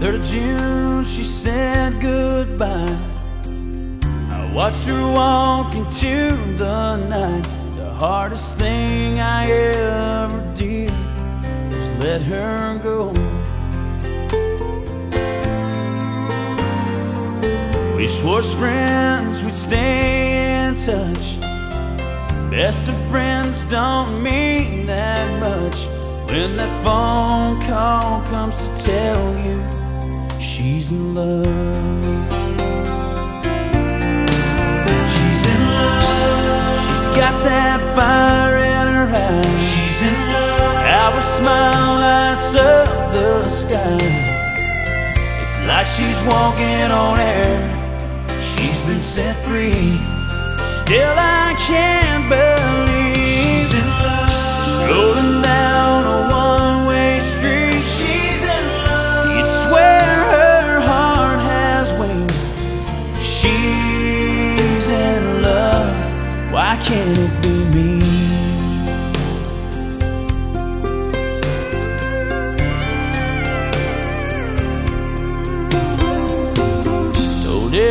3rd of June, she said goodbye. I watched her walk into the night. The hardest thing I ever did was let her go. We swore friends we'd stay in touch. Best of friends don't mean that much when that phone call comes to she's in love. She's in love. She's got that fire in her eyes. She's in love. Our smile lights up the sky. It's like she's walking on air. She's been set free. Still, I can't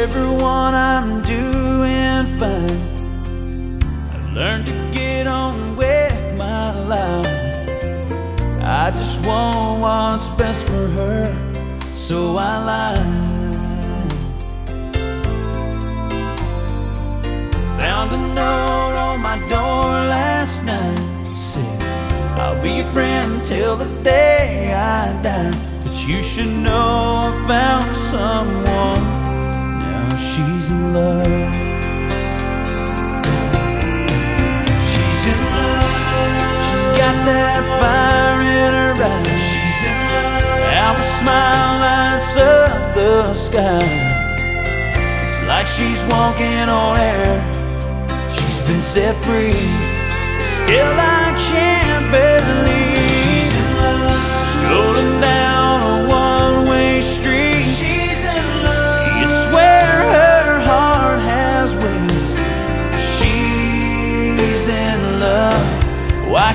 everyone I'm doing fine. I learned to get on with my life. I just want what's best for her, so I lied. Found a note on my door last night. Said, I'll be your friend till the day I die. But you should know I found someone. Now she's in love. She's in love. She's got that fire in her eyes. She's in love. Our smile lights up the sky. It's like she's walking on air. She's been set free. Still, I can't believe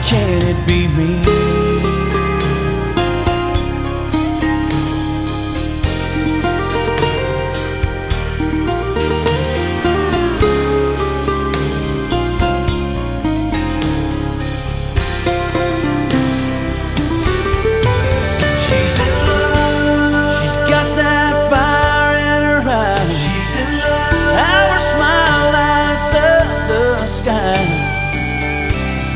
can't it be me?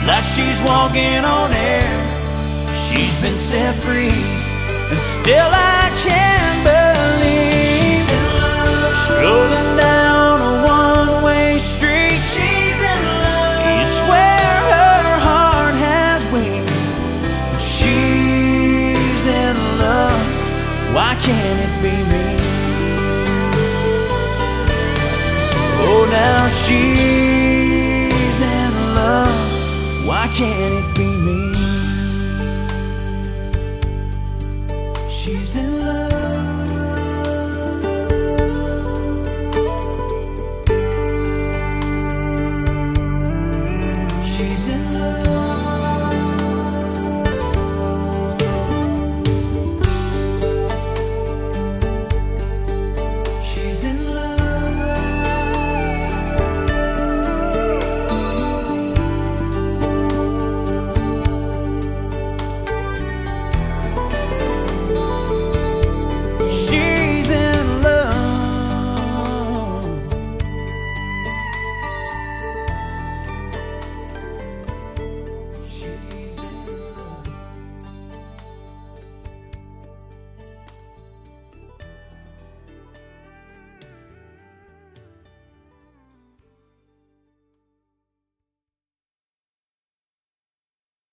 Like she's walking on air. She's been set free, and still I can't believe she's in love. strolling down a one-way street. She's in love. You swear her heart has wings. She's in love. Why can't it be me? Oh, now she's can it be me?